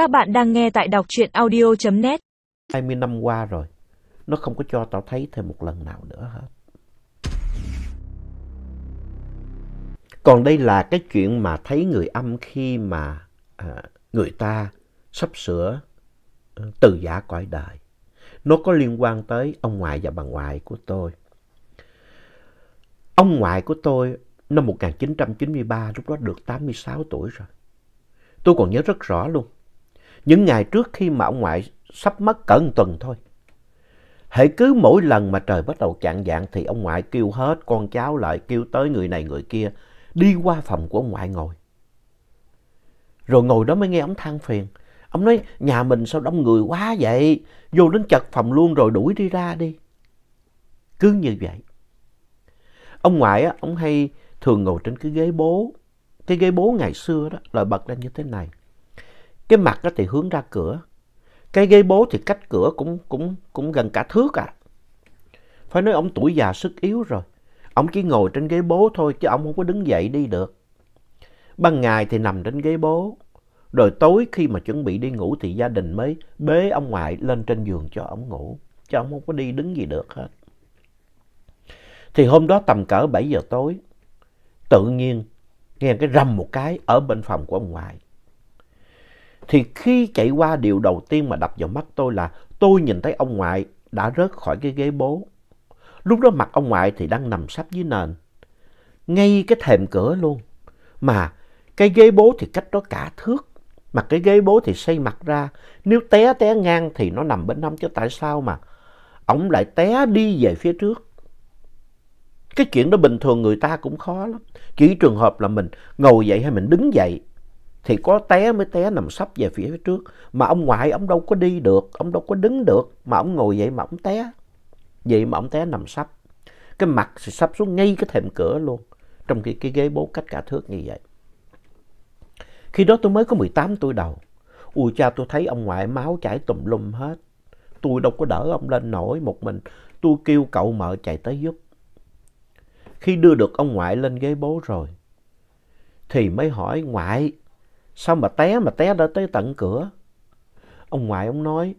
Các bạn đang nghe tại đọc truyện audio.net 20 năm qua rồi, nó không có cho tao thấy thêm một lần nào nữa hết. Còn đây là cái chuyện mà thấy người âm khi mà à, người ta sắp sửa ừ, từ giả cõi đời. Nó có liên quan tới ông ngoại và bà ngoại của tôi. Ông ngoại của tôi năm 1993 lúc đó được 86 tuổi rồi. Tôi còn nhớ rất rõ luôn. Những ngày trước khi mà ông ngoại sắp mất cỡ một tuần thôi. Hễ cứ mỗi lần mà trời bắt đầu chạng dạng thì ông ngoại kêu hết con cháu lại, kêu tới người này người kia, đi qua phòng của ông ngoại ngồi. Rồi ngồi đó mới nghe ông than phiền. Ông nói nhà mình sao đông người quá vậy, vô đến chật phòng luôn rồi đuổi đi ra đi. Cứ như vậy. Ông ngoại á, ông hay thường ngồi trên cái ghế bố. Cái ghế bố ngày xưa đó là bật lên như thế này. Cái mặt á thì hướng ra cửa. Cái ghế bố thì cách cửa cũng, cũng, cũng gần cả thước à. Phải nói ông tuổi già sức yếu rồi. Ông chỉ ngồi trên ghế bố thôi chứ ông không có đứng dậy đi được. Ban ngày thì nằm trên ghế bố. Rồi tối khi mà chuẩn bị đi ngủ thì gia đình mới bế ông ngoại lên trên giường cho ông ngủ. Chứ ông không có đi đứng gì được hết. Thì hôm đó tầm cỡ 7 giờ tối, tự nhiên nghe cái rầm một cái ở bên phòng của ông ngoại. Thì khi chạy qua điều đầu tiên mà đập vào mắt tôi là tôi nhìn thấy ông ngoại đã rớt khỏi cái ghế bố. Lúc đó mặt ông ngoại thì đang nằm sắp dưới nền. Ngay cái thềm cửa luôn. Mà cái ghế bố thì cách đó cả thước. Mà cái ghế bố thì xây mặt ra. Nếu té té ngang thì nó nằm bên hông chứ tại sao mà ông lại té đi về phía trước. Cái chuyện đó bình thường người ta cũng khó lắm. Chỉ trường hợp là mình ngồi dậy hay mình đứng dậy thì có té mới té nằm sấp về phía trước. Mà ông ngoại ông đâu có đi được, ông đâu có đứng được. Mà ông ngồi vậy mà ông té. Vậy mà ông té nằm sấp. Cái mặt thì sắp xuống ngay cái thềm cửa luôn. Trong khi cái ghế bố cách cả thước như vậy. Khi đó tôi mới có 18 tuổi đầu. Ui cha tôi thấy ông ngoại máu chảy tùm lum hết. Tôi đâu có đỡ ông lên nổi một mình. Tôi kêu cậu mợ chạy tới giúp. Khi đưa được ông ngoại lên ghế bố rồi, thì mới hỏi ngoại, sao mà té mà té đã tới tận cửa? Ông ngoại ông nói,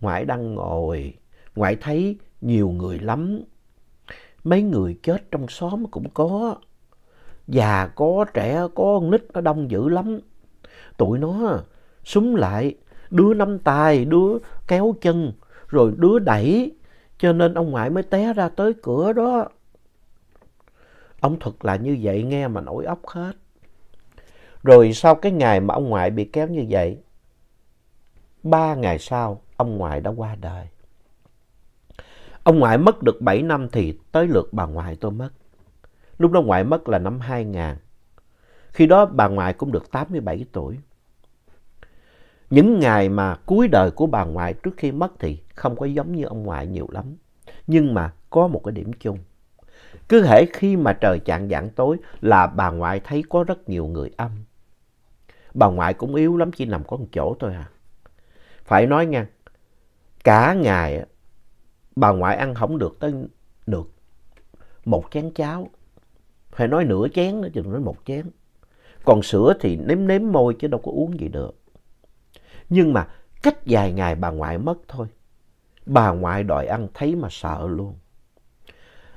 ngoại đang ngồi, ngoại thấy nhiều người lắm. Mấy người chết trong xóm cũng có, già có, trẻ có, con nít nó đông dữ lắm. Tụi nó súng lại, đứa nắm tay, đứa kéo chân, rồi đứa đẩy, cho nên ông ngoại mới té ra tới cửa đó. Ông thật là như vậy nghe mà nổi óc hết. Rồi sau cái ngày mà ông ngoại bị kéo như vậy, ba ngày sau ông ngoại đã qua đời. Ông ngoại mất được 7 năm thì tới lượt bà ngoại tôi mất. Lúc đó ngoại mất là năm 2000. Khi đó bà ngoại cũng được 87 tuổi. Những ngày mà cuối đời của bà ngoại trước khi mất thì không có giống như ông ngoại nhiều lắm. Nhưng mà có một cái điểm chung. Cứ hễ khi mà trời chạng vạng tối là bà ngoại thấy có rất nhiều người âm. Bà ngoại cũng yếu lắm, chỉ nằm có một chỗ thôi à. Phải nói nha, cả ngày bà ngoại ăn không được tới được một chén cháo. Phải nói nửa chén nữa chứ nói một chén. Còn sữa thì nếm nếm môi chứ đâu có uống gì được. Nhưng mà cách vài ngày bà ngoại mất thôi. Bà ngoại đòi ăn thấy mà sợ luôn.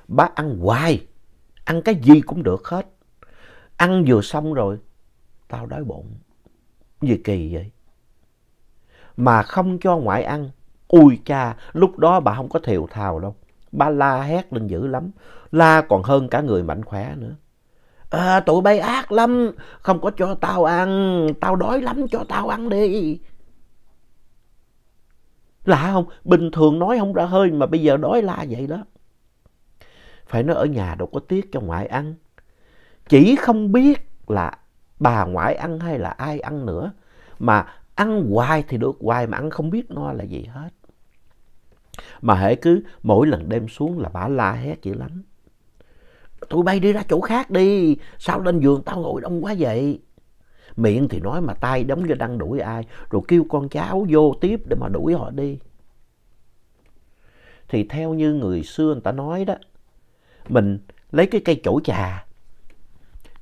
bà ăn hoài, ăn cái gì cũng được hết. Ăn vừa xong rồi, tao đói bụng. Gì kỳ vậy? Mà không cho ngoại ăn. Ui cha, lúc đó bà không có thiều thào đâu. Ba la hét lên dữ lắm. La còn hơn cả người mạnh khỏe nữa. À, tụi bay ác lắm, không có cho tao ăn, tao đói lắm cho tao ăn đi. Lạ không? Bình thường nói không ra hơi mà bây giờ đói la vậy đó. Phải nói ở nhà đâu có tiếc cho ngoại ăn. Chỉ không biết là bà ngoại ăn hay là ai ăn nữa. Mà ăn hoài thì được hoài mà ăn không biết no là gì hết. Mà hễ cứ mỗi lần đêm xuống là bà la hét dữ lắm. Tụi bay đi ra chỗ khác đi, sao lên giường tao ngồi đông quá vậy? Miệng thì nói mà tay đóng cho đang đuổi ai, rồi kêu con cháu vô tiếp để mà đuổi họ đi. Thì theo như người xưa người ta nói đó, mình lấy cái cây chổi trà,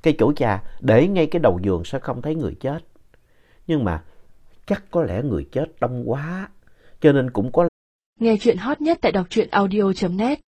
cây chổi trà để ngay cái đầu giường sẽ không thấy người chết. Nhưng mà chắc có lẽ người chết đông quá, cho nên cũng có Nghe chuyện hot nhất tại đọc truyện audio.net